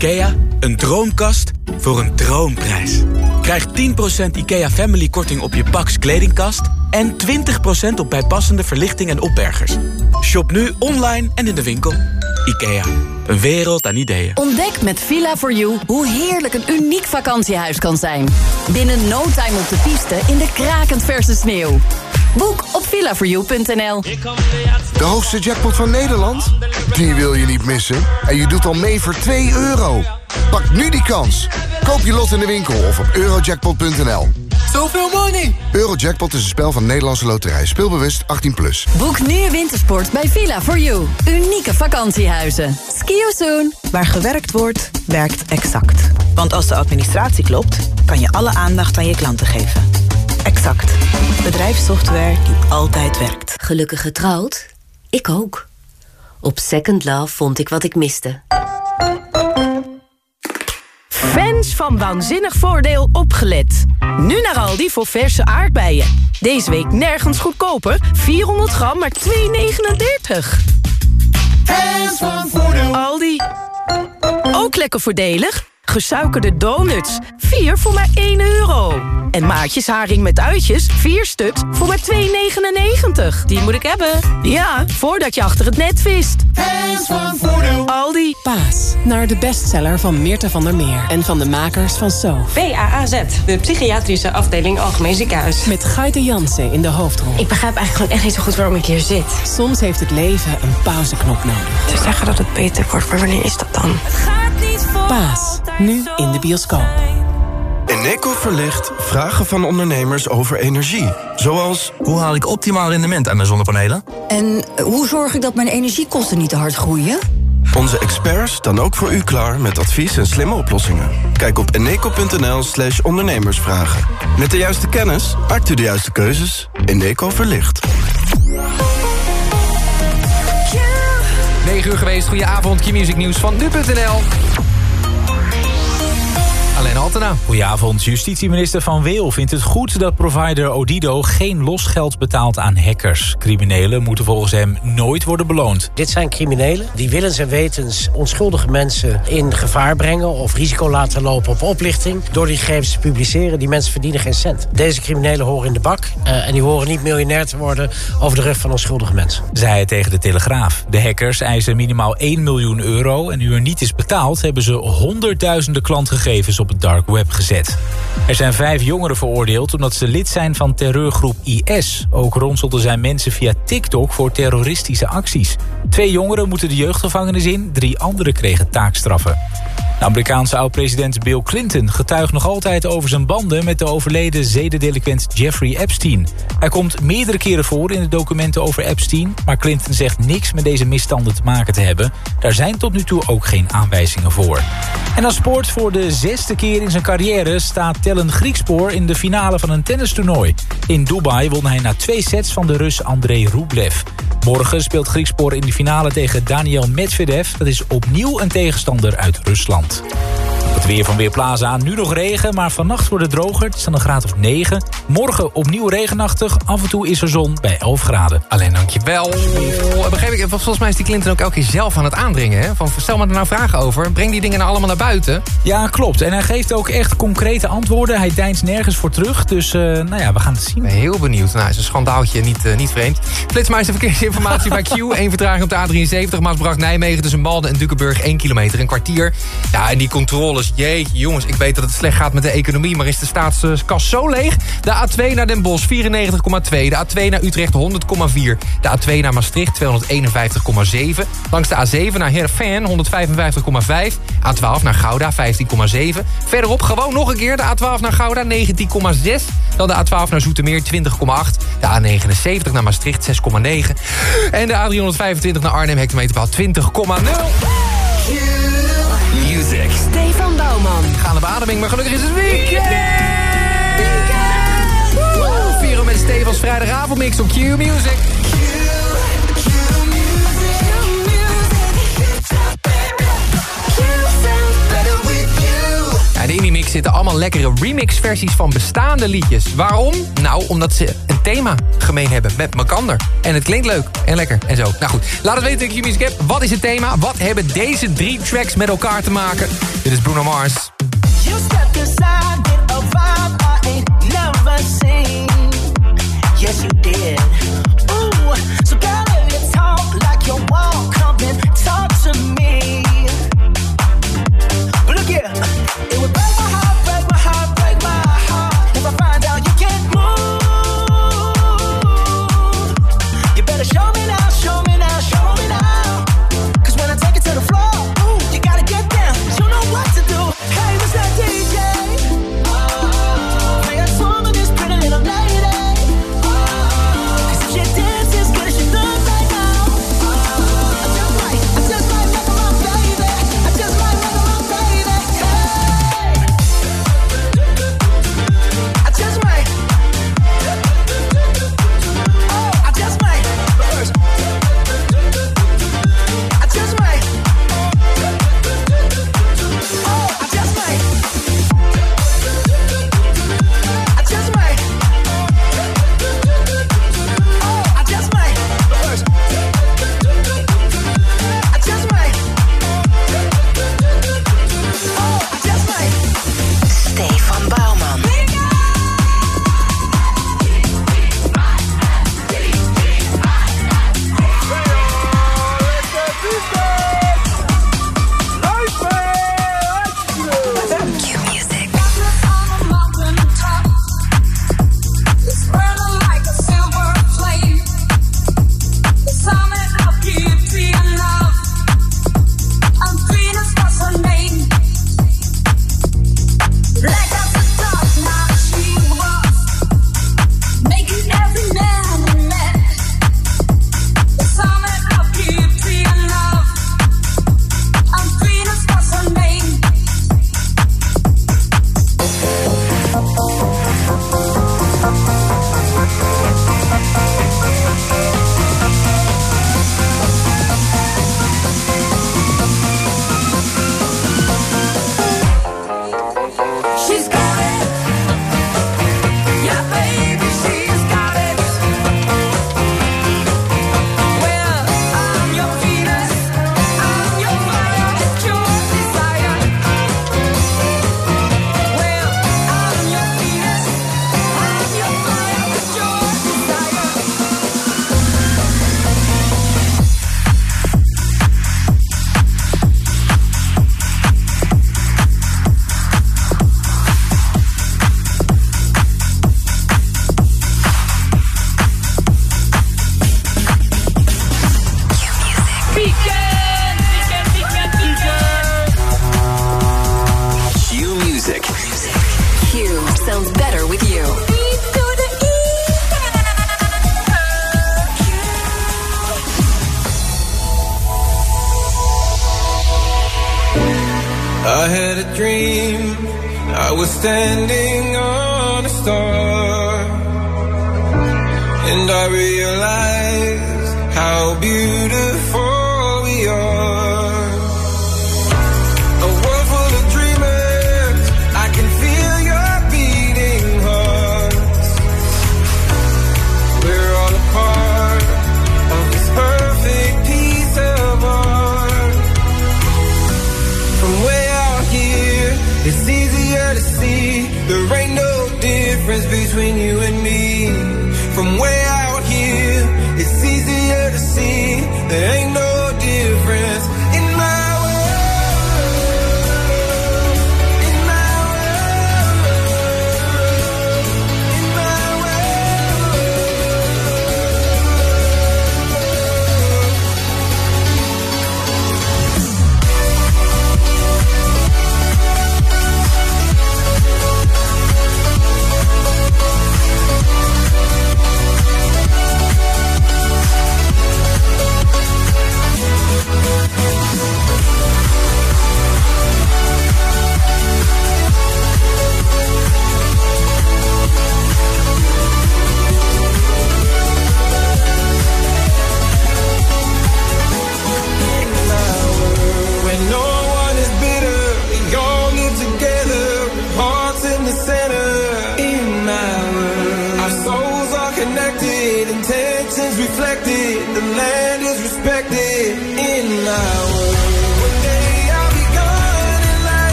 IKEA, een droomkast voor een droomprijs. Krijg 10% IKEA Family korting op je Pax kledingkast... en 20% op bijpassende verlichting en opbergers. Shop nu online en in de winkel. IKEA, een wereld aan ideeën. Ontdek met Villa4You hoe heerlijk een uniek vakantiehuis kan zijn. Binnen no time op de piste in de krakend verse sneeuw. Boek op villa4you.nl. De hoogste jackpot van Nederland? Die wil je niet missen. En je doet al mee voor 2 euro. Pak nu die kans. Koop je lot in de winkel of op eurojackpot.nl. Zoveel money! Eurojackpot is een spel van Nederlandse Loterij. Speelbewust 18+. Plus. Boek nu wintersport bij Villa4You. Unieke vakantiehuizen. Ski you soon. Waar gewerkt wordt, werkt Exact. Want als de administratie klopt, kan je alle aandacht aan je klanten geven. Exact. Bedrijfssoftware die altijd werkt. Gelukkig getrouwd? Ik ook. Op Second Love vond ik wat ik miste. Fans van Waanzinnig Voordeel opgelet. Nu naar Aldi voor verse aardbeien. Deze week nergens goedkoper. 400 gram, maar 2,39. Fans van Voordeel. Aldi. Ook lekker voordelig. Gesuikerde donuts. 4 voor maar 1 euro. En maatjes haring met uitjes. 4 stuks voor maar 2,99. Die moet ik hebben. Ja, voordat je achter het net vist. Fans van Voordeel. Aldi. Paas, naar de bestseller van Meerte van der Meer en van de makers van So. PAAZ, de psychiatrische afdeling Algemeen Ziekenhuis. Met Gaite Jansen in de hoofdrol. Ik begrijp eigenlijk gewoon echt niet zo goed waarom ik hier zit. Soms heeft het leven een pauzeknop nodig. Ze zeggen dat het beter wordt, maar wanneer is dat dan? Paas, nu in de bioscoop. Eneco verlicht vragen van ondernemers over energie. Zoals, hoe haal ik optimaal rendement aan mijn zonnepanelen? En hoe zorg ik dat mijn energiekosten niet te hard groeien? Onze experts dan ook voor u klaar met advies en slimme oplossingen. Kijk op eneco.nl slash ondernemersvragen. Met de juiste kennis maakt u de juiste keuzes. Eneco verlicht. 9 uur geweest, goedenavond, Q-Music Nieuws van nu.nl. Altena. Goedenavond. Justitieminister Van Weel vindt het goed dat provider Odido geen losgeld betaalt aan hackers. Criminelen moeten volgens hem nooit worden beloond. Dit zijn criminelen die willens en wetens onschuldige mensen in gevaar brengen... of risico laten lopen op oplichting. Door die gegevens te publiceren, die mensen verdienen geen cent. Deze criminelen horen in de bak uh, en die horen niet miljonair te worden... over de rug van onschuldige mensen. Zei hij tegen de Telegraaf. De hackers eisen minimaal 1 miljoen euro... en nu er niet is betaald, hebben ze honderdduizenden klantgegevens op op het dark web gezet. Er zijn vijf jongeren veroordeeld omdat ze lid zijn van terreurgroep IS. Ook ronselden zijn mensen via TikTok voor terroristische acties. Twee jongeren moeten de jeugdgevangenis in, drie anderen kregen taakstraffen. De Amerikaanse oud-president Bill Clinton getuigt nog altijd over zijn banden... met de overleden zedendelinquent Jeffrey Epstein. Hij komt meerdere keren voor in de documenten over Epstein... maar Clinton zegt niks met deze misstanden te maken te hebben. Daar zijn tot nu toe ook geen aanwijzingen voor. En als sport voor de zesde keer in zijn carrière... staat Tellen Griekspoor in de finale van een tennistoernooi. In Dubai won hij na twee sets van de Rus Andrei Rublev. Morgen speelt Griekspoor in de finale tegen Daniel Medvedev. Dat is opnieuw een tegenstander uit Rusland. Land. Het weer van Weerplaza. Nu nog regen, maar vannacht wordt het droger. Het is dan een graad of 9. Morgen opnieuw regenachtig. Af en toe is er zon bij 11 graden. Alleen dankjewel. Begreep ik, volgens mij is die Clinton ook elke keer zelf aan het aandringen. Hè? Van, stel me er nou vragen over. Breng die dingen nou allemaal naar buiten. Ja, klopt. En hij geeft ook echt concrete antwoorden. Hij deinst nergens voor terug. Dus uh, nou ja, we gaan het zien. Ben heel benieuwd. Nou, is een schandaaltje niet, uh, niet vreemd. Flitsmeister verkeersinformatie bij Q. Eén vertraging op de A73. Maasbracht-Nijmegen tussen Malden en Dukenburg. 1 kilometer, een kwartier. Ja, en die controles. Jeetje, jongens. Ik weet dat het slecht gaat met de economie. Maar is de staatskas zo leeg? De A2 naar Den Bosch 94,2. De A2 naar Utrecht 100,4. De A2 naar Maastricht 251,7. Langs de A7 naar Heerenveen 155,5. A12 naar Gouda 15,7. Verderop gewoon nog een keer de A12 naar Gouda 19,6. Dan de A12 naar Zoetermeer 20,8. De A79 naar Maastricht 6,9. En de A325 naar Arnhem hectometerpaal 20,0. Gaan de beademing, maar gelukkig is het weekend! Weekend! Vieren met Stefans vrijdagavondmix op in de Indie Mix zitten allemaal lekkere remix-versies van bestaande liedjes. Waarom? Nou, omdat ze een thema gemeen hebben met Makander. En het klinkt leuk en lekker en zo. Nou goed, laat het weten in je Music Wat is het thema? Wat hebben deze drie tracks met elkaar te maken? Dit is Bruno Mars. You step aside a vibe I ain't never seen. Yes, you did. Ooh, so girl, talk like you walk, come talk to me. Look here. It would bang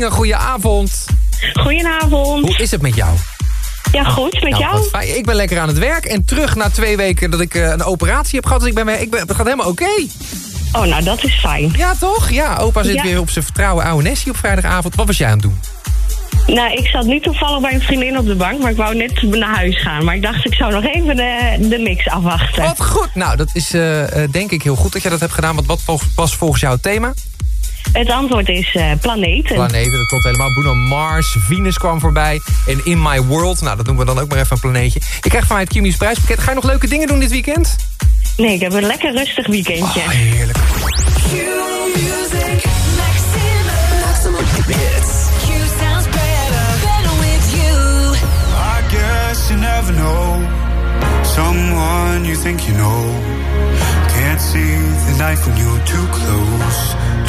Inge, goeie avond. Goedenavond. Hoe is het met jou? Ja, goed. Met Nou, jou? fijn. Ik ben lekker aan het werk. En terug na twee weken dat ik eh, een operatie heb gehad. Dus ik ben, ik ben, het gaat helemaal oké. Oh, nou, dat is fijn. Ja, toch? Ja, opa zit Ja. weer op zijn vertrouwen oude Nessie op vrijdagavond. Wat was jij aan het doen? Nou, ik zat nu toevallig bij een vriendin op de bank, maar ik wou net naar huis gaan. Maar ik dacht, ik zou nog even de, de mix afwachten. Wat goed. Nou, dat is eh, eh, denk ik heel goed dat jij dat hebt gedaan. Want wat was volgens jou het thema? Het antwoord is eh, planeten. Planeten, dat klopt helemaal. Bruno Mars, Venus kwam voorbij. En In My World, nou, dat doen we dan ook maar even een planeetje. Je krijgt van mij het Kimi's prijspakket. Ga je nog leuke dingen doen dit weekend? Nee, ik heb een lekker rustig weekendje. Oh, heerlijk. I guess you never know someone you think you know. Can't see the knife when you're too close,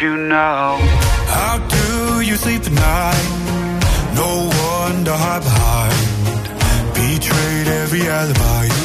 you now. How do you sleep at night? No one to hide behind. Betrayed every alibi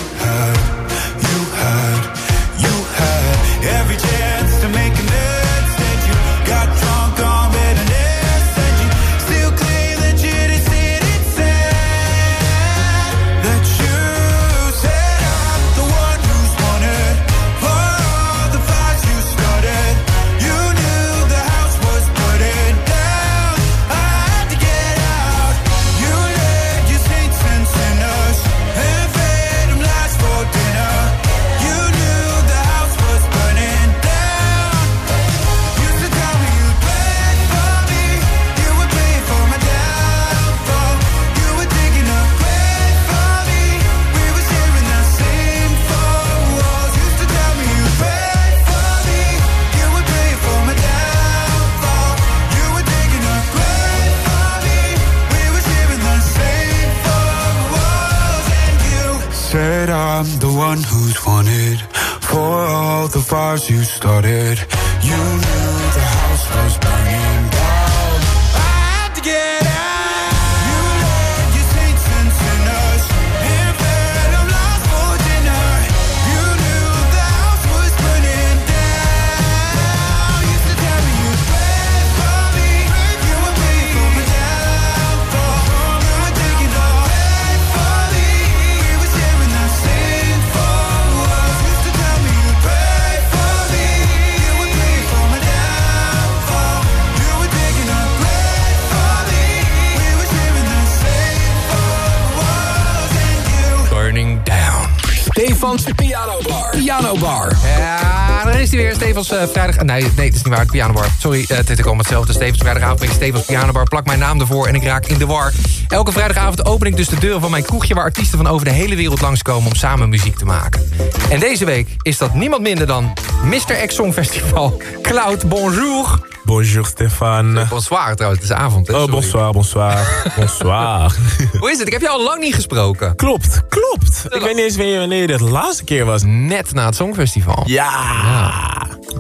you started. Ja, daar is hij weer. Stevens eh, vrijdag... Nee, nee, dat is niet waar. Het pianobar. Sorry, uh, het is allemaal hetzelfde. Stevens vrijdagavond ben ik Stevens pianobar. Plak mijn naam ervoor en ik raak in de war. Elke vrijdagavond open ik dus de deuren van mijn kroegje... waar artiesten van over de hele wereld langskomen om samen muziek te maken. En deze week is dat niemand minder dan Mr. X Songfestival. Cloud, bonjour. Bonjour Stefan. Bonsoir trouwens, het is avond. Hè? Oh, bonsoir, bonsoir. bonsoir. Hoe is het? Ik heb je al lang niet gesproken. Klopt, klopt. Ik weet niet eens wanneer, wanneer dit de laatste keer was. Net na het Songfestival. Ja.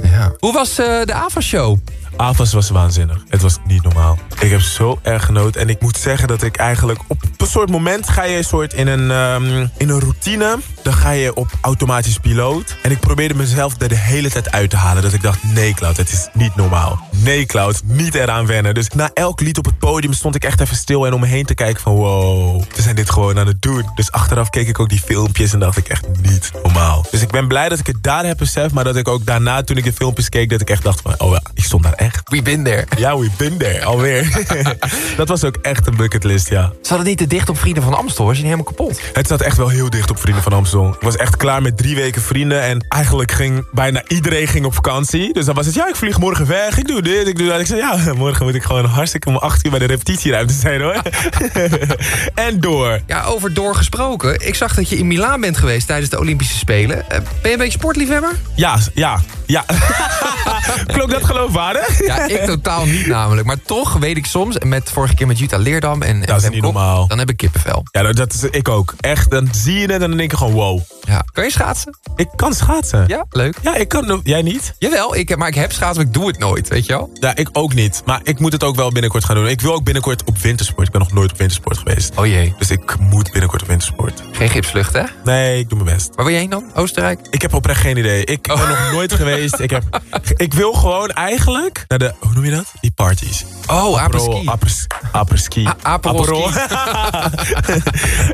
ja. Hoe was uh, de AVA-show? AVAS was waanzinnig. Het was niet normaal. Ik heb zo erg genoten. En ik moet zeggen dat ik eigenlijk op een soort moment ga je soort in een, um, in een routine. Dan ga je op automatisch piloot. En ik probeerde mezelf er de hele tijd uit te halen. Dat ik dacht, nee Cloud, het is niet normaal. Nee Cloud, niet eraan wennen. Dus na elk lied op het podium stond ik echt even stil en om me heen te kijken van wow, we zijn dit gewoon aan het doen. Dus achteraf keek ik ook die filmpjes en dacht ik echt niet normaal. Dus ik ben blij dat ik het daar heb beseft. Maar dat ik ook daarna toen ik de filmpjes keek, dat ik echt dacht van oh ja, ik stond daar echt. We been there. Ja, we been there, alweer. dat was ook echt een bucketlist, ja. Zat het niet te dicht op Vrienden van Amstel? Was je niet helemaal kapot? Het zat echt wel heel dicht op Vrienden van Amstel. Ik was echt klaar met drie weken vrienden. En eigenlijk ging bijna iedereen ging op vakantie. Dus dan was het, ja, ik vlieg morgen weg. Ik doe dit, ik doe dat. Ik zei, ja, morgen moet ik gewoon hartstikke om acht uur bij de repetitieruimte zijn, hoor. en door. Ja, over door gesproken. Ik zag dat je in Milaan bent geweest tijdens de Olympische Spelen. Uh, ben je een beetje sportliefhebber? Ja, ja, ja. Klopt dat geloofwaardig? Ja, ik totaal niet namelijk. Maar toch weet ik soms, met vorige keer met Jutta Leerdam en, dat is niet normaal. dan heb ik kippenvel. Ja, dat is ik ook. Echt, dan zie je het en dan denk je gewoon wow. Ja. Kan je schaatsen? Ik kan schaatsen. Ja, leuk. Ja, ik kan. Jij niet? Jawel, ik, maar ik heb schaatsen, maar ik doe het nooit, weet je wel? Ja, ik ook niet. Maar ik moet het ook wel binnenkort gaan doen. Ik wil ook binnenkort op wintersport. Ik ben nog nooit op wintersport geweest. Oh jee. Dus ik moet binnenkort op wintersport. Geen gipsvlucht, hè? Nee, ik doe mijn best. Waar wil je heen dan? Oostenrijk? Ik heb oprecht geen idee. Ik oh. ben nog nooit geweest. Ik, heb, ik wil gewoon eigenlijk naar de, hoe noem je dat? Die parties. Oh, apres-ski. Apres-ski. Apres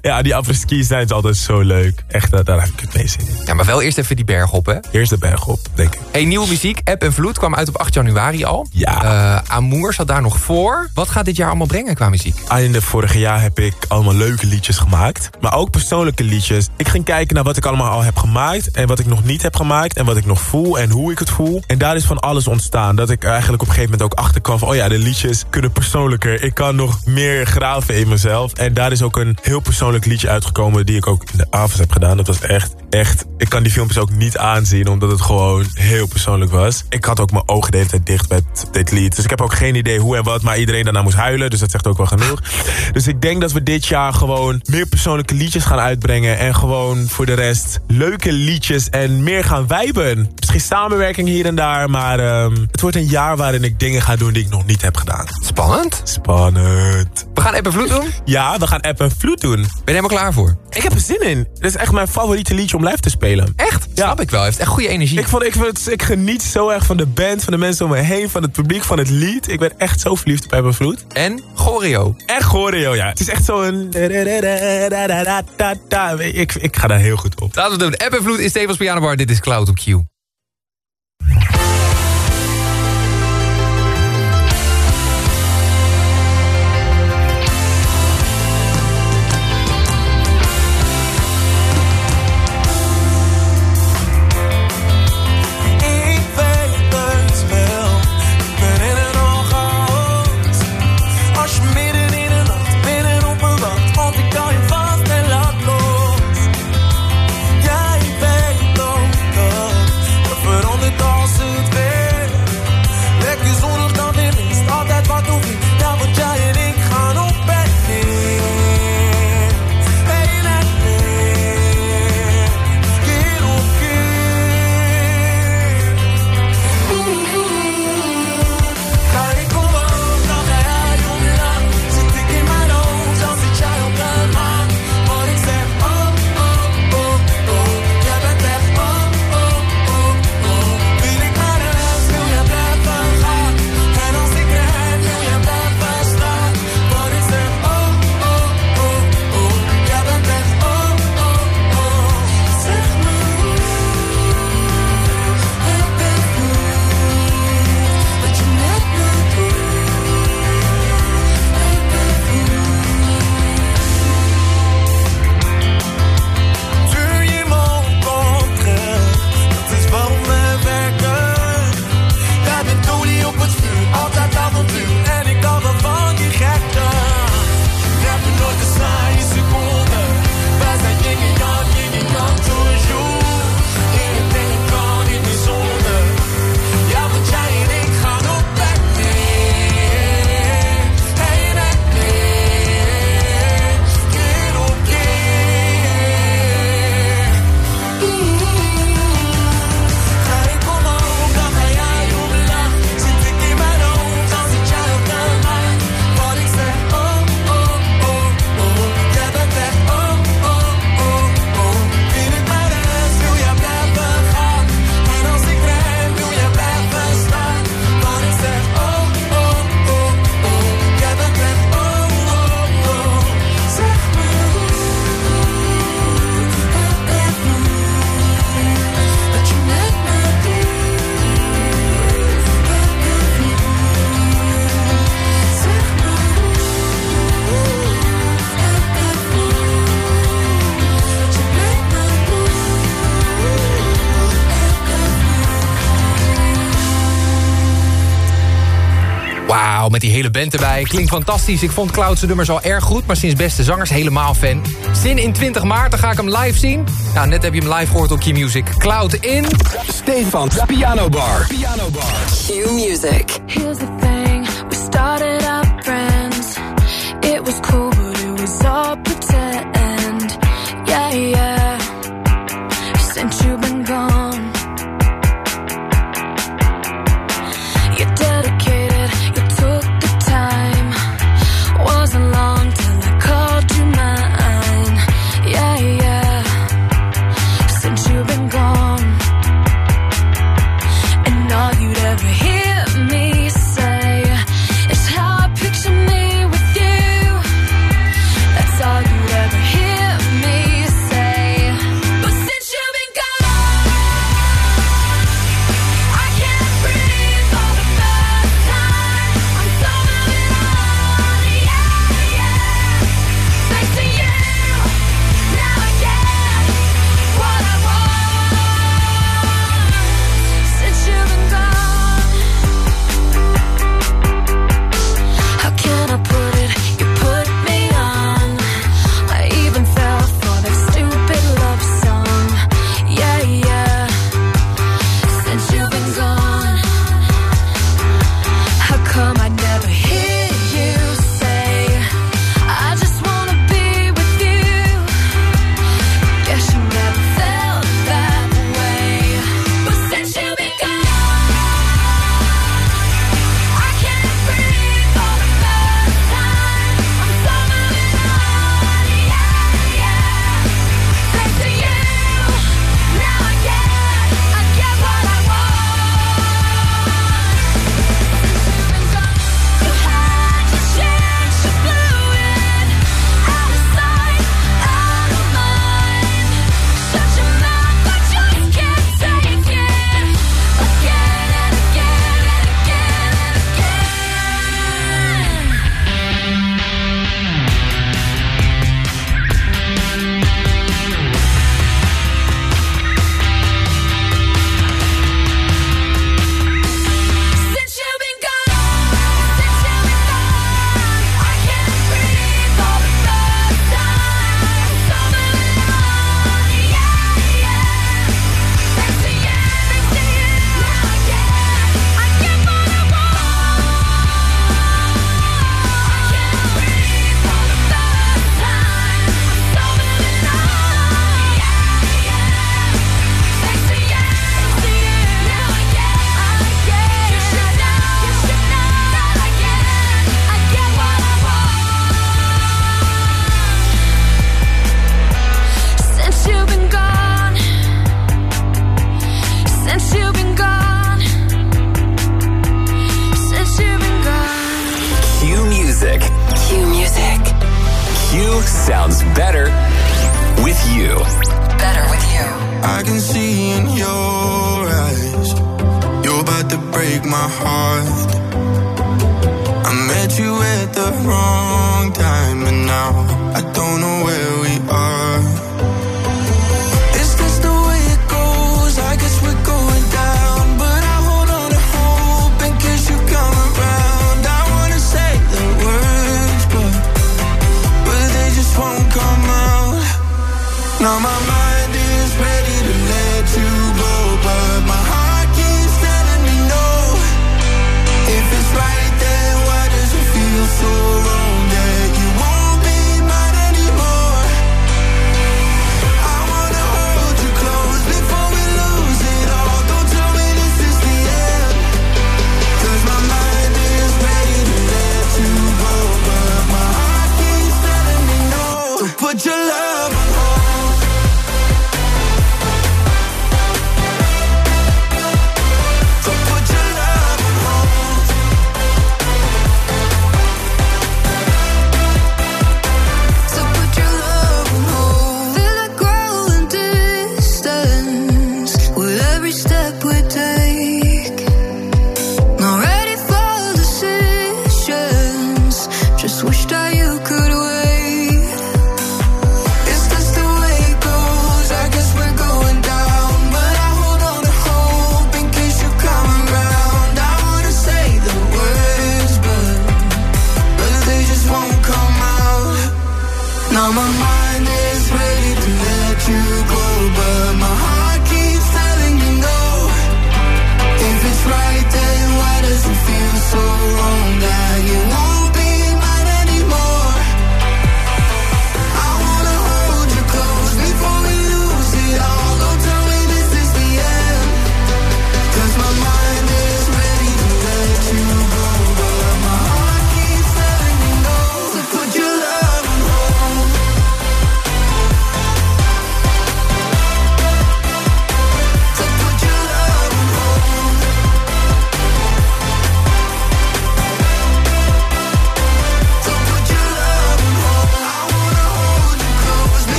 ja, die apres-ski zijn altijd zo leuk. Echt, daar, daar heb ik het mee zin in. Ja, maar wel eerst even die berg op, hè? Eerst de berg op, denk ik. Hey, nieuwe muziek, App en Vloed, kwam uit op 8 januari al. Ja. Uh, Amour zat daar nog voor. Wat gaat dit jaar allemaal brengen qua muziek? Einde vorig jaar heb ik allemaal leuke liedjes gemaakt. Maar ook persoonlijke liedjes. Ik ging kijken naar wat ik allemaal al heb gemaakt. En wat ik nog niet heb gemaakt. En wat ik nog voel en hoe ik het voel. En daar is van alles ontstaan. Dat ik eigenlijk op een gegeven moment ook achterkwam van... oh ja, de liedjes kunnen persoonlijker. Ik kan nog meer graven in mezelf. En daar is ook een heel persoonlijk liedje uitgekomen... die ik ook in de avond heb gedaan. Dat was echt, echt... Ik kan die filmpjes ook niet aanzien... omdat het gewoon heel persoonlijk was. Ik had ook mijn ogen de hele tijd dicht bij dit lied. Dus ik heb ook geen idee hoe en wat... maar iedereen daarna moest huilen. Dus dat zegt ook wel genoeg. dus ik denk dat we dit jaar gewoon... meer persoonlijke liedjes gaan uitbrengen... en gewoon voor de rest leuke liedjes... en meer gaan wijben. Misschien samenwerking hier en daar... maar um, het wordt een jaar waarin ik dingen ga doen... die ik nog niet heb gedaan. Spannend. Spannend. We gaan App en Vloed doen? Ja, we gaan App en Vloed doen. Ben je helemaal klaar voor? Ik heb er zin in. Dit is echt mijn favoriete liedje om live te spelen. Echt? Ja. Snap ik wel. Heeft echt goede energie. Ik, vond, ik, vond, ik geniet zo erg van de band, van de mensen om me heen... van het publiek, van het lied. Ik ben echt zo verliefd op App en Vloed. En choreo. Echt choreo, ja. Het is echt zo'n... Ik, ik ga daar heel goed op. Laten we doen. App en Vloed is Stevens Piano Bar. Dit is Cloud op Q. de erbij. Klinkt fantastisch. Ik vond Clouds nummers al erg goed, maar sinds Beste Zangers helemaal fan. Zin in 20 maart, dan ga ik hem live zien. Nou, net heb je hem live gehoord op Q-Music. Cloud in... Stefan Piano Bar. Piano Bar. Q-Music. Here's the thing, we started up friends. It was cool.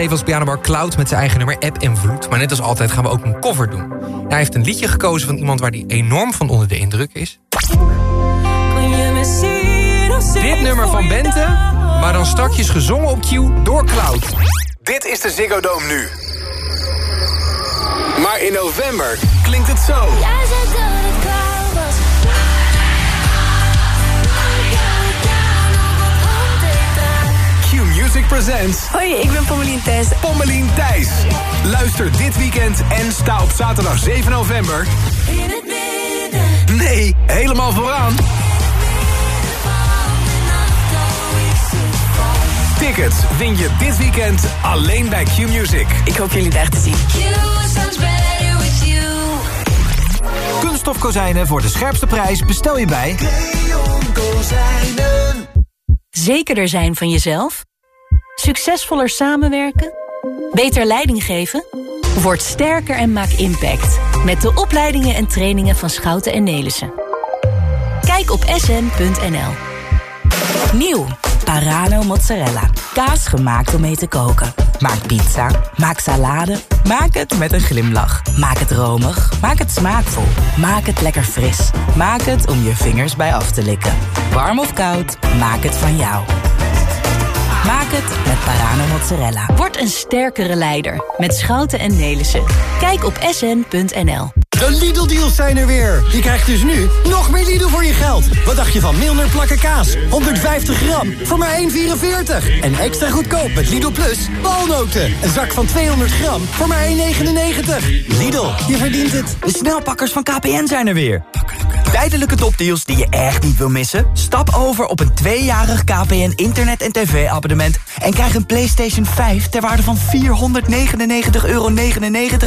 Stefans pianobar Cloud met zijn eigen nummer App en Vloed. Maar net als altijd gaan we ook een cover doen. Hij heeft een liedje gekozen van iemand waar hij enorm van onder de indruk is. Dit nummer van Bente, maar dan strakjes gezongen op Q door Cloud. Dit is de Ziggo Dome nu. Maar in november klinkt het zo. Presents... Hoi, ik ben Pommelien Thijs. Pommelien Thijs. Luister dit weekend en sta op zaterdag 7 november... Nee, helemaal vooraan. Tickets win je dit weekend alleen bij Q-Music. Ik hoop jullie daar te zien. Kunststof kozijnen voor de scherpste prijs bestel je bij... Zekerder zijn van jezelf? Succesvoller samenwerken? Beter leiding geven? Word sterker en maak impact. Met de opleidingen en trainingen van Schouten en Nelissen. Kijk op sn.nl. Nieuw. Parano mozzarella. Kaas gemaakt om mee te koken. Maak pizza. Maak salade. Maak het met een glimlach. Maak het romig. Maak het smaakvol. Maak het lekker fris. Maak het om je vingers bij af te likken. Warm of koud, maak het van jou. Maak het met Parano mozzarella. Word een sterkere leider met Schouten en Nelissen. Kijk op sn.nl. De Lidl-deals zijn er weer. Je krijgt dus nu nog meer Lidl voor je geld. Wat dacht je van Milner plakken kaas? 150 gram voor maar 1,44. En extra goedkoop met Lidl Plus walnoten. Een zak van 200 gram voor maar 1,99. Lidl, je verdient het. De snelpakkers van KPN zijn er weer. Tijdelijke topdeals die je echt niet wil missen? Stap over op een tweejarig KPN internet- en tv-abonnement... en krijg een PlayStation 5 ter waarde van 499,99 euro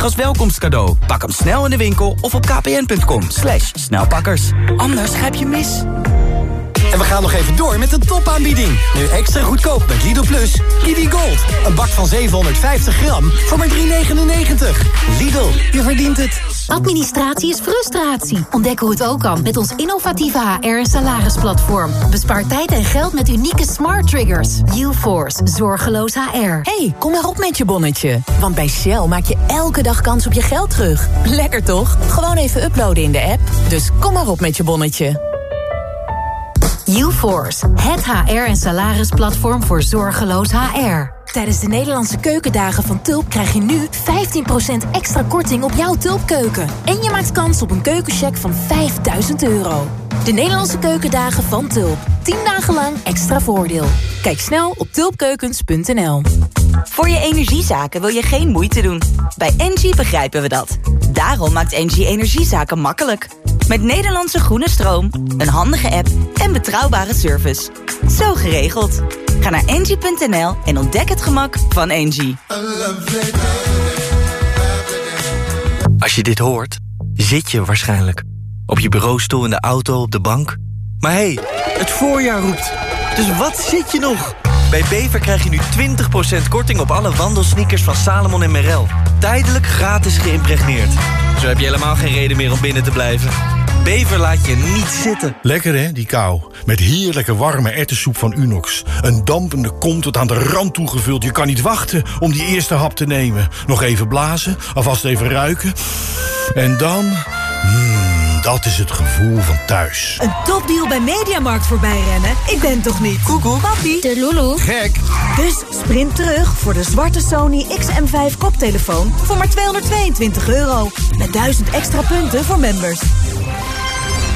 als welkomstcadeau. Pak hem snel in de winkel of op kpn.com. Slash snelpakkers. Anders grijp je mis. En we gaan nog even door met de topaanbieding. Nu extra goedkoop met Lidl Plus. Kiwi Gold. Een bak van 750 gram voor maar 3,99. Lidl, je verdient het. Administratie is frustratie. Ontdek hoe het ook kan met ons innovatieve HR- en salarisplatform. Bespaar tijd en geld met unieke smart triggers. UForce, zorgeloos HR. hey, kom maar op met je bonnetje. Want bij Shell maak je elke dag kans op je geld terug. Lekker toch? Gewoon even uploaden in de app. Dus kom maar op met je bonnetje. UForce, het HR- en salarisplatform voor zorgeloos HR. Tijdens de Nederlandse keukendagen van Tulp krijg je nu 15% extra korting op jouw Tulpkeuken. En je maakt kans op een keukencheck van 5000 euro. De Nederlandse keukendagen van Tulp. 10 dagen lang extra voordeel. Kijk snel op tulpkeukens.nl. Voor je energiezaken wil je geen moeite doen. Bij Engie begrijpen we dat. Daarom maakt Engie energiezaken makkelijk. Met Nederlandse groene stroom, een handige app en betrouwbare service. Zo geregeld. Ga naar engie.nl en ontdek het gemak van Engie. Als je dit hoort, zit je waarschijnlijk. Op je bureaustoel, in de auto, op de bank. Maar hé, hey, het voorjaar roept. Dus wat zit je nog? Bij Bever krijg je nu 20% korting op alle wandelsneakers van Salomon en Merrell. Tijdelijk gratis geïmpregneerd. Zo heb je helemaal geen reden meer om binnen te blijven. Bever laat je niet zitten. Lekker hè, die kou. Met heerlijke warme erwtensoep van Unox. Een dampende kom tot aan de rand toegevuld. Je kan niet wachten om die eerste hap te nemen. Nog even blazen, alvast even ruiken. En dan... Mmm, dat is het gevoel van thuis. Een topdeal bij Mediamarkt voorbij rennen? Ik ben toch niet? Koekoek. Papi. De Lulu. Gek. Dus sprint terug voor de zwarte Sony XM5 koptelefoon voor maar 222 euro. Met 1000 extra punten voor members.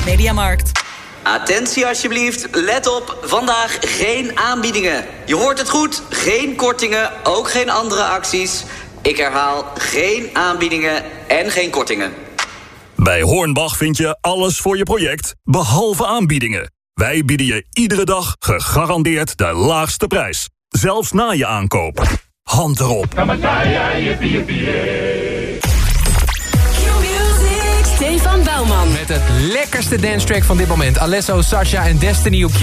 Mediamarkt. Attentie alsjeblieft, let op, vandaag geen aanbiedingen. Je hoort het goed, geen kortingen, ook geen andere acties. Ik herhaal, geen aanbiedingen en geen kortingen. Bij Hornbach vind je alles voor je project, behalve aanbiedingen. Wij bieden je iedere dag gegarandeerd de laagste prijs. Zelfs na je aankoop. Hand erop. Stefan Bouwman. Met het lekkerste dance track van dit moment. Alesso, Sasha en Destiny op Q.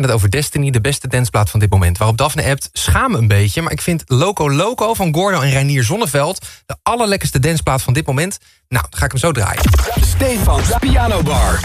Zei het over Destiny, de beste danceplaat van dit moment. Waarop Daphne appt, schaam me een beetje... maar ik vind Loco Loco van Gordo en Reinier Zonneveld... de allerlekkerste danceplaat van dit moment. Nou, dan ga ik hem zo draaien. Stefans Piano Bar.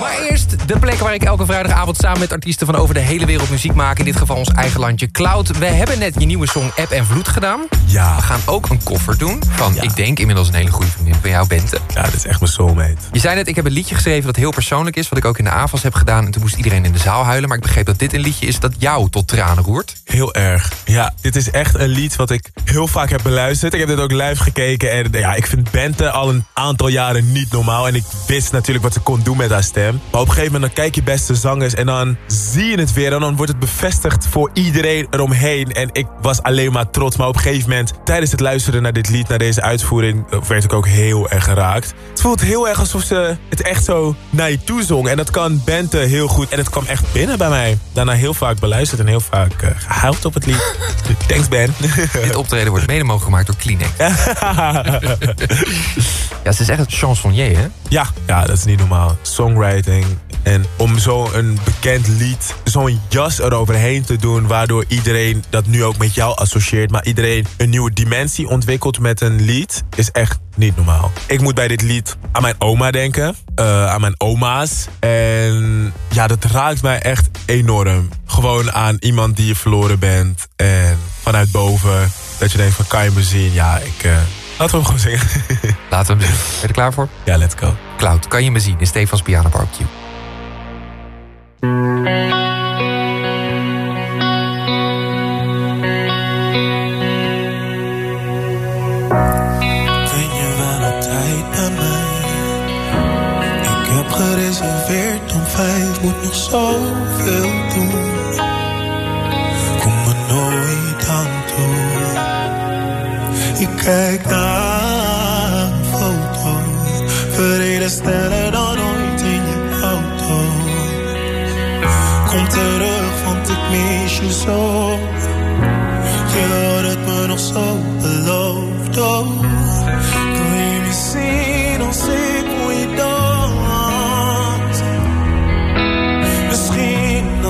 Maar eerst de plek waar ik elke vrijdagavond... samen met artiesten van over de hele wereld muziek maak. In dit geval ons eigen landje Cloud. We hebben net je nieuwe song App en Vloed gedaan. Ja. We gaan ook een koffer doen van, ik denk inmiddels een hele goede vriendin van jou, Bente. Ja, dat is echt mijn soulmate. Je zei net, ik heb een liedje geschreven dat heel persoonlijk is... wat ik ook in de AFAS heb gedaan. En toen moest iedereen in de zaal huilen. Maar ik begreep dat dit een liedje is dat jou tot tranen roert. Heel erg. Ja, dit is echt een lied wat ik heel vaak heb beluisterd. Ik heb dit ook live gekeken. En ja, ik vind Bente al een aantal jaren niet normaal. En ik wist natuurlijk wat ze kon doen met haar stem. Maar op een gegeven moment dan kijk je beste zangers... en dan zie je het weer en dan wordt het bevestigd voor iedereen eromheen. En ik was alleen maar trots. Maar op een gegeven moment, tijdens het luisteren naar dit lied... naar deze uitvoering, eh, werd ik ook heel erg geraakt. Het voelt heel erg alsof ze het echt zo naar je toe zong. En dat kan Bente heel goed. En het kwam echt binnen bij mij. Daarna heel vaak beluisterd en heel vaak uh, gehuild op het lied. Thanks, Ben. Dit optreden wordt mede mogelijk gemaakt door Kleenex. ja, ze is echt een chansonnier, hè? Ja, ja, dat is niet normaal. Songwriting. En om zo'n bekend lied, zo'n jas eroverheen te doen... waardoor iedereen dat nu ook met jou associeert... maar iedereen een nieuwe dimensie ontwikkelt met een lied... is echt niet normaal. Ik moet bij dit lied aan mijn oma denken. uh, aan mijn oma's. En ja, dat raakt mij echt enorm. Gewoon aan iemand die je verloren bent. En vanuit boven, dat je denkt van kan je me zien? Ja, ik... Uh, laten we hem gewoon zingen. Laten we hem zingen. Ben je er klaar voor? Ja, let's go. Cloud, kan je me zien in Stefans Piano Barbecue. Moet nog zoveel doen. Kom er nooit aan toe. Ik kijk naar een foto, verreden sneller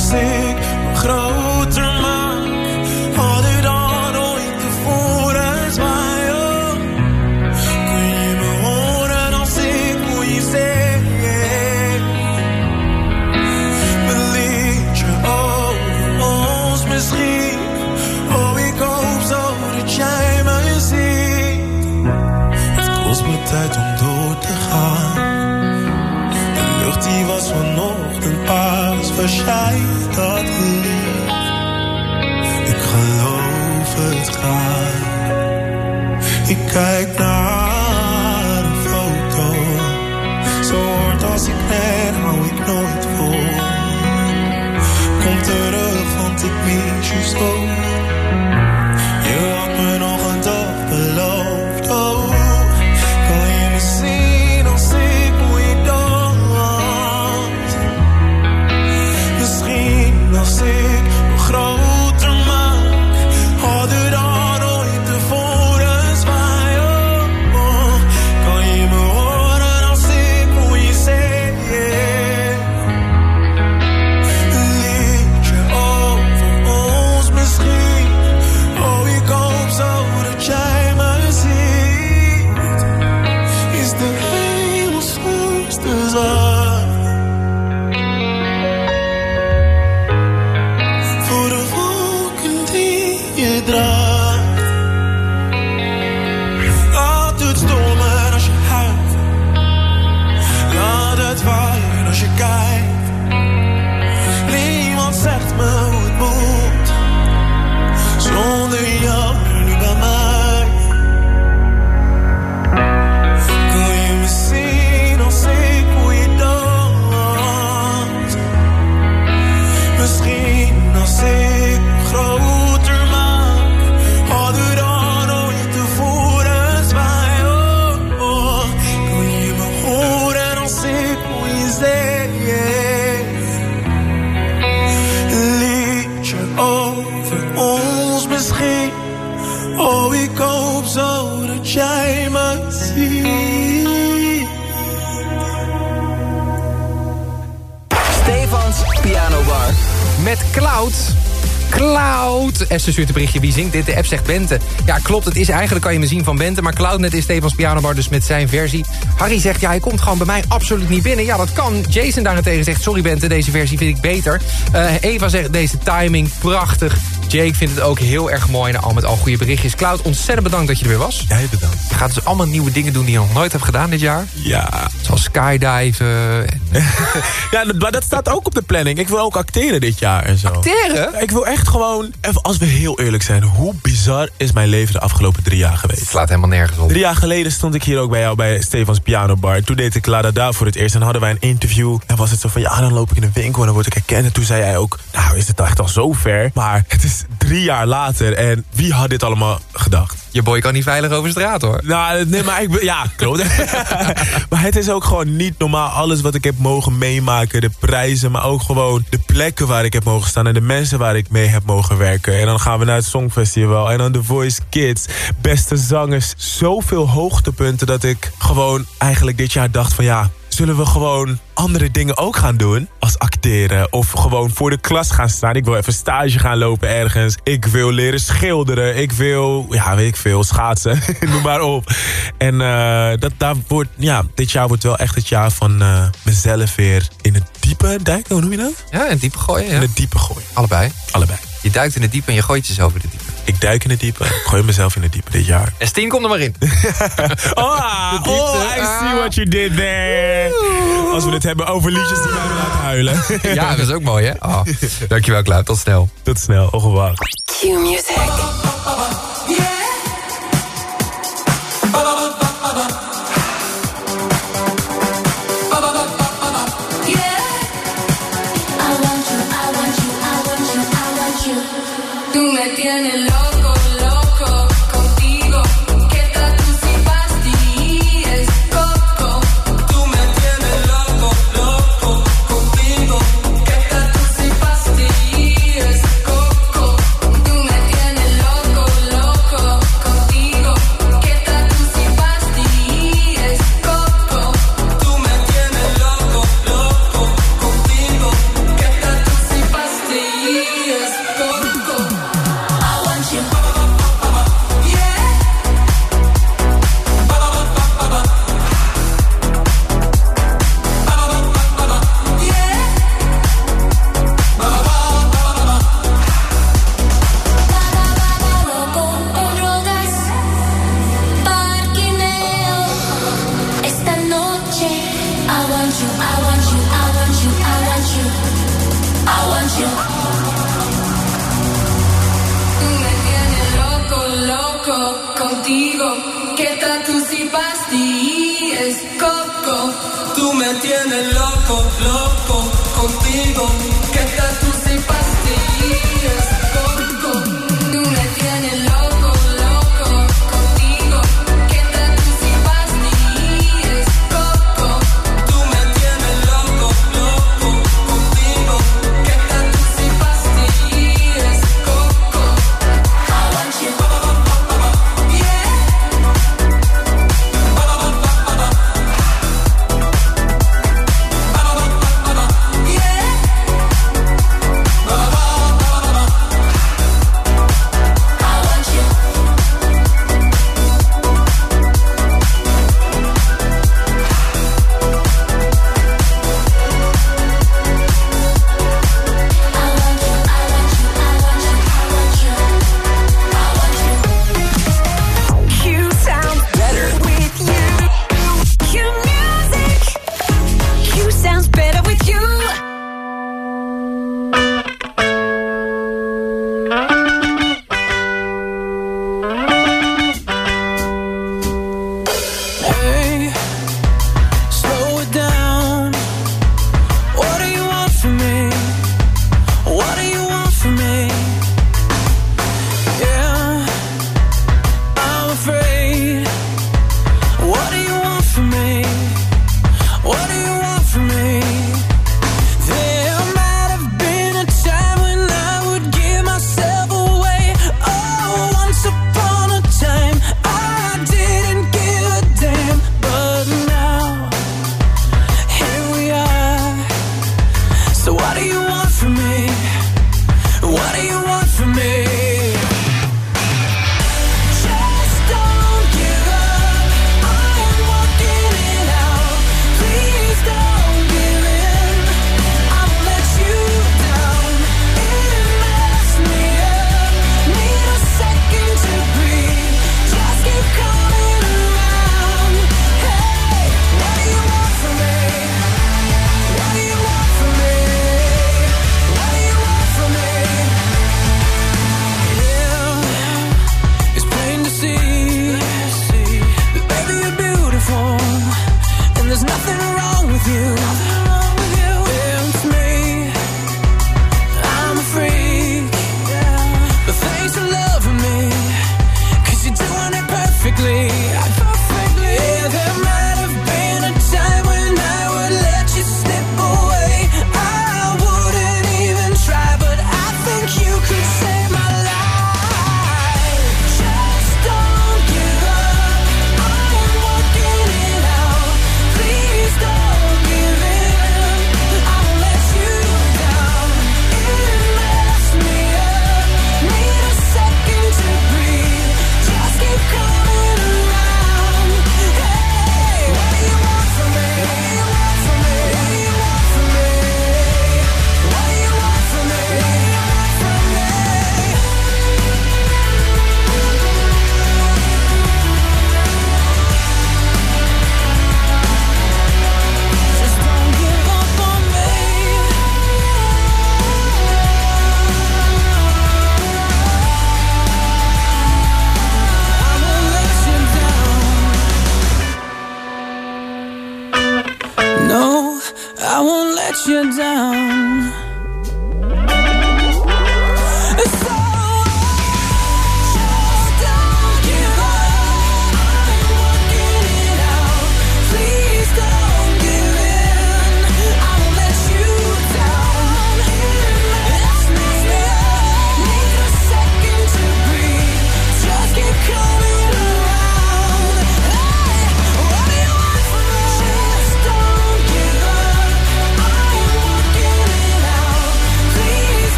als ik me groter maak, hadden dan ooit tevoren zwaai, oh. Kun je me horen als ik je zeg? Een liedje over ons misschien. Oh, ik hoop zo dat jij me ziet. Het kost me tijd om jij dat lief? Ik geloof het graag. Ik kijk naar Oh, ik hoop zo dat jij me ziet. Stefans Piano Bar. Met Cloud. Cloud. Esther stuurt een berichtje. Wie zingt dit? De app zegt Bente. Ja, klopt. Het is eigenlijk, kan je me zien, van Bente. Maar Cloudnet is Stefans Piano Bar dus met zijn versie. Harry zegt, ja, hij komt gewoon bij mij absoluut niet binnen. Ja, dat kan. Jason daarentegen zegt, sorry Bente, deze versie vind ik beter. Eh, Eva zegt, deze timing, prachtig. Jake vindt het ook heel erg mooi. En al met al goede berichtjes. Cloud, ontzettend bedankt dat je er weer was. Jij bedankt. Je gaat dus allemaal nieuwe dingen doen die je nog nooit hebt gedaan dit jaar. Ja. Zoals skydiven. ja, dat- maar dat staat ook op de planning. Ik wil ook acteren dit jaar en zo. Acteren? Ik wil echt gewoon, even als we heel eerlijk zijn... hoe bizar is mijn leven de afgelopen drie jaar geweest? Het slaat helemaal nergens op. Drie jaar geleden stond ik hier ook bij jou bij Stefans Piano Bar. Toen deed ik La Dada voor het eerst en hadden wij een interview. En was het zo van, ja, dan loop ik in een winkel en dan word ik herkend. En toen zei jij ook, nou, is het echt al zo ver? Maar het is drie jaar later en wie had dit allemaal gedacht? Je boy kan niet veilig over straat, hoor. Nou, nee, maar ik... Ja, klopt. maar het is ook gewoon niet normaal. Alles wat ik heb mogen meemaken. De prijzen, maar ook gewoon de plekken waar ik heb mogen staan. En de mensen waar ik mee heb mogen werken. En dan gaan we naar het Songfestival. En dan The Voice Kids. Beste zangers. Zoveel hoogtepunten dat ik gewoon eigenlijk dit jaar dacht van ja... Zullen we gewoon andere dingen ook gaan doen? Als acteren of gewoon voor de klas gaan staan. Ik wil even stage gaan lopen ergens. Ik wil leren schilderen. Ik wil, ja, weet ik veel, schaatsen. Noem maar op. En eh, dat, daar wordt, ja, dit jaar wordt wel echt het jaar van eh, mezelf weer in het diepe duiken. Hoe noem je dat? Ja, in het diepe gooien. Ja. In het diepe gooien. Allebei. Allebei. Je duikt in het diepe en je gooit jezelf in het diepe. Ik duik in het diepe. Ik gooi mezelf in het diepe dit jaar. En Stien, kom er maar in. Oh, oh, I see what you did there. Als we het hebben over liedjes die mij laten huilen. Ja, dat is ook mooi, hè? Oh, dankjewel, Klaar. Tot snel. Tot snel. Au revoir. Q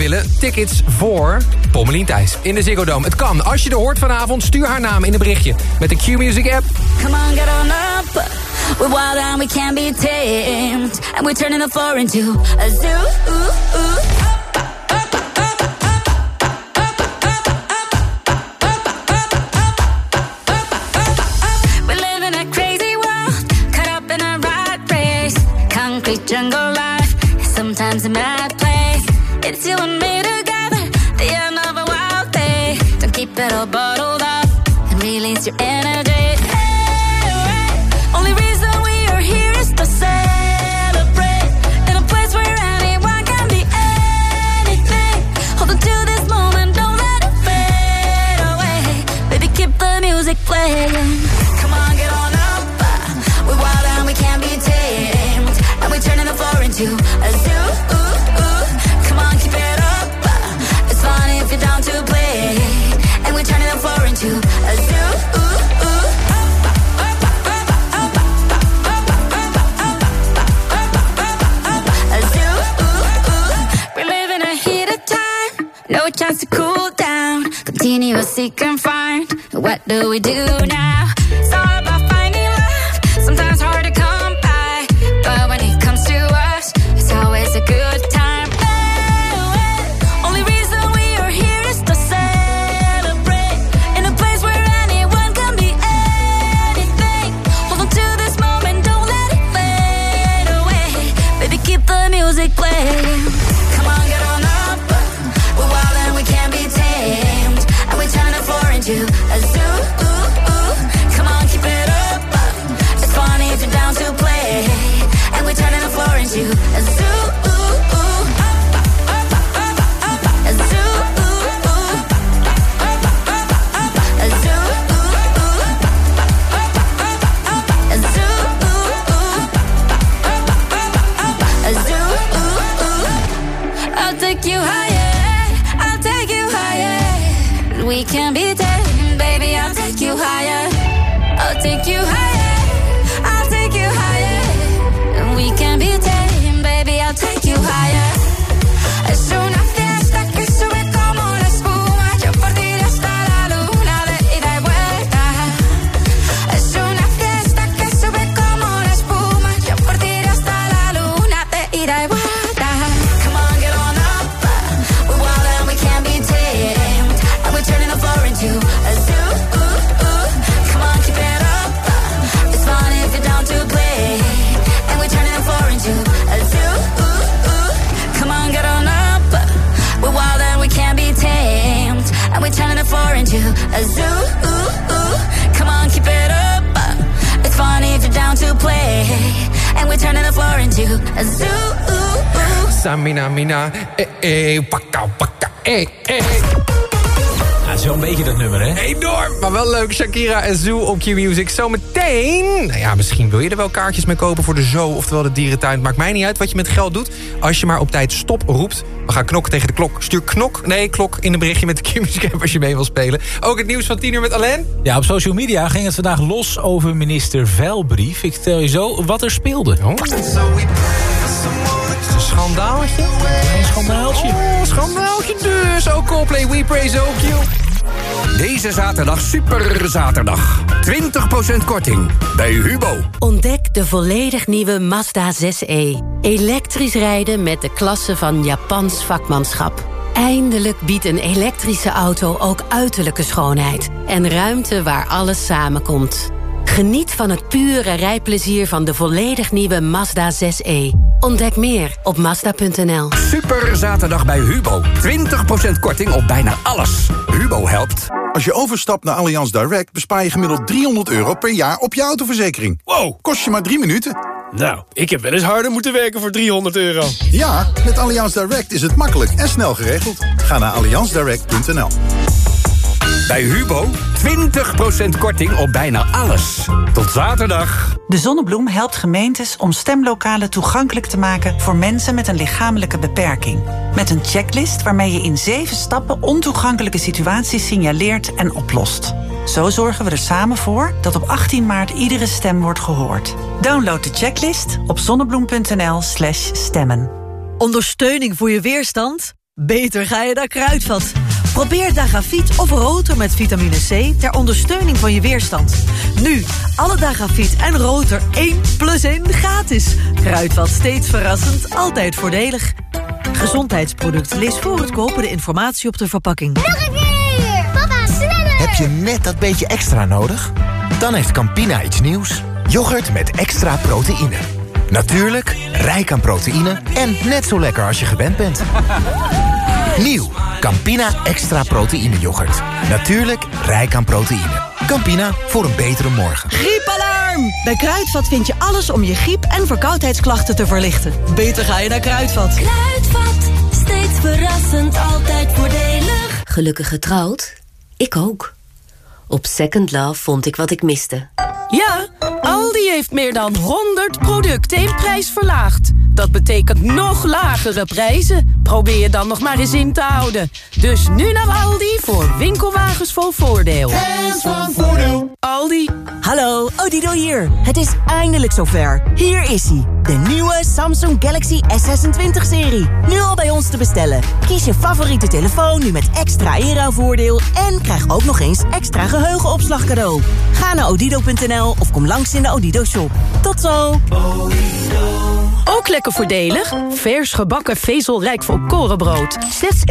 willen. Tickets voor Pommelien Thijs in de Ziggo Dome. Het kan. Als je er hoort vanavond, stuur haar naam in een berichtje met de Q-Music app. Come on, get on up. We're wild and we be. And I chance to cool down. Continuously find. What do we do now? It's zoo. Samina, mina, eh, eh, wakka, wakka, eh, eh. Ja, zo'n beetje dat nummer, hè? Enorm, maar wel leuk. Shakira en Zoo op Q-Music. Zometeen, nou ja, misschien wil je er wel kaartjes mee kopen voor de zoo... oftewel de dierentuin. Maakt mij niet uit wat je met geld doet. Als je maar op tijd stop roept. We gaan knokken tegen de klok. Stuur knok, nee, klok in een berichtje met de Q-Music app als je mee wil spelen. Ook het nieuws van 10 uur met Alain. Ja, op social media ging het vandaag los over minister Veilbrief. Ik vertel je zo wat er speelde. Oh. Een schandaaltje? Een schandaaltje. Oh, schandaaltje dus. Ook Coldplay, We Praise OQ. Deze zaterdag super zaterdag. 20% korting bij Hubo. Ontdek de volledig nieuwe Mazda 6e. Elektrisch rijden met de klasse van Japans vakmanschap. Eindelijk biedt een elektrische auto ook uiterlijke schoonheid. En ruimte waar alles samenkomt. Geniet van het pure rijplezier van de volledig nieuwe Mazda 6e. Ontdek meer op Mazda.nl. Super zaterdag bij Hubo. 20% korting op bijna alles. Hubo helpt. Als je overstapt naar Allianz Direct bespaar je gemiddeld 300 euro per jaar op je autoverzekering. Wow, kost je maar drie minuten. Nou, ik heb wel eens harder moeten werken voor 300 euro. Ja, met Allianz Direct is het makkelijk en snel geregeld. Ga naar allianzdirect.nl. Bij Hubo 20% korting op bijna alles. Tot zaterdag. De Zonnebloem helpt gemeentes om stemlokalen toegankelijk te maken voor mensen met een lichamelijke beperking. Met een checklist waarmee je in zeven stappen ontoegankelijke situaties signaleert en oplost. Zo zorgen we er samen voor dat op 18 maart iedere stem wordt gehoord. Download de checklist op zonnebloem.nl/slash stemmen. Ondersteuning voor je weerstand? Beter ga je naar Kruidvat. Probeer Dagafiet of Rotor met vitamine C ter ondersteuning van je weerstand. Nu, alle Dagafiet en Rotor 1 plus 1 gratis. Kruidvat steeds verrassend, altijd voordelig. Gezondheidsproduct. Lees voor het kopen de informatie op de verpakking. Nog een keer! Papa, sneller! Heb je net dat beetje extra nodig? Dan heeft Campina iets nieuws. Yoghurt met extra proteïne. Natuurlijk, rijk aan proteïne en net zo lekker als je gewend bent. Nieuw, Campina extra proteïne yoghurt. Natuurlijk, rijk aan proteïne. Campina, voor een betere morgen. Griepalarm! Bij Kruidvat vind je alles om je griep- en verkoudheidsklachten te verlichten. Beter ga je naar Kruidvat. Kruidvat, steeds verrassend, altijd voordelig. Gelukkig getrouwd? Ik ook. Op Second Love vond ik wat ik miste. Ja, Aldi heeft meer dan 100 producten in prijs verlaagd. Dat betekent nog lagere prijzen. Probeer je dan nog maar eens in te houden. Dus nu naar Aldi voor winkelwagens vol voordeel. Hands van voordeel. Aldi. Hallo, Odido hier. Het is eindelijk zover. Hier is hij, de nieuwe Samsung Galaxy S26-serie. Nu al bij ons te bestellen. Kies je favoriete telefoon nu met extra inruilvoordeel... en krijg ook nog eens extra geheugenopslag cadeau. Ga naar odido.nl of kom langs in de Odido-shop. Tot zo! Ook lekker voordelig. Vers gebakken vezelrijk volkorenbrood. Slechts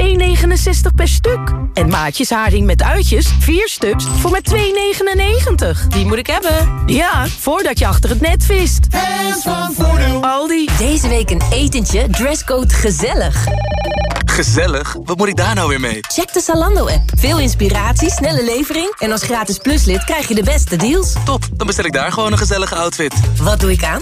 1,69 per stuk. En maatjes haring met uitjes, 4 stuks, voor maar 2,99. Die moet ik hebben. Ja, voordat je achter het net vist. Hands van voordeel. Aldi. Deze week een etentje, dresscode gezellig. Gezellig? Wat moet ik daar nou weer mee? Check de Zalando-app. Veel inspiratie, snelle levering... en als gratis pluslid krijg je de beste deals. Top, dan bestel ik daar gewoon een gezellige outfit. Wat doe ik aan?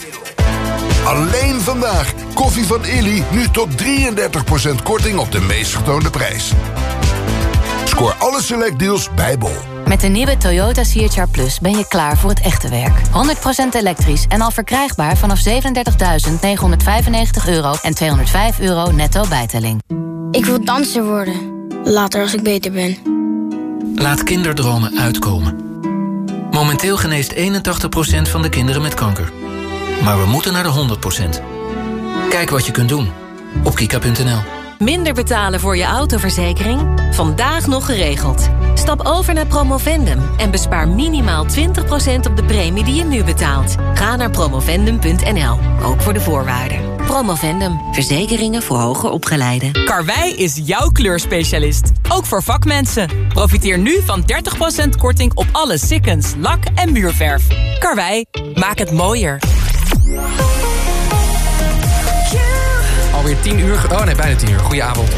Alleen vandaag koffie van Illy nu tot 33% korting op de meest getoonde prijs. Scoor alle selectdeals bij Bol. Met de nieuwe Toyota CHR Plus ben je klaar voor het echte werk. 100% elektrisch en al verkrijgbaar vanaf 37.995 euro en 205 euro netto bijtelling. Ik wil danser worden. Later als ik beter ben. Laat kinderdromen uitkomen. Momenteel geneest 81% van de kinderen met kanker. Maar we moeten naar de 100%. Kijk wat je kunt doen op kika.nl. Minder betalen voor je autoverzekering? Vandaag nog geregeld. Stap over naar Promovendum en bespaar minimaal 20% op de premie die je nu betaalt. Ga naar promovendum.nl, ook voor de voorwaarden. Promovendum, verzekeringen voor hoger opgeleiden. Karwei is jouw kleurspecialist. Ook voor vakmensen. Profiteer nu van 30% korting op alle sikkens, lak en muurverf. Karwei, maak het mooier. Alweer 10 uur. Oh nee, bijna 10 uur. Goedenavond.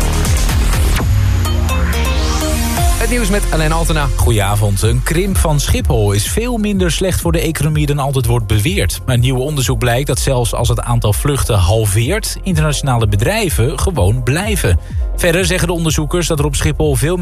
Het nieuws met Alain Altena. Goedenavond. Een krimp van Schiphol is veel minder slecht voor de economie dan altijd wordt beweerd. Een nieuw onderzoek blijkt dat zelfs als het aantal vluchten halveert... internationale bedrijven gewoon blijven. Verder zeggen de onderzoekers dat er op Schiphol veel mensen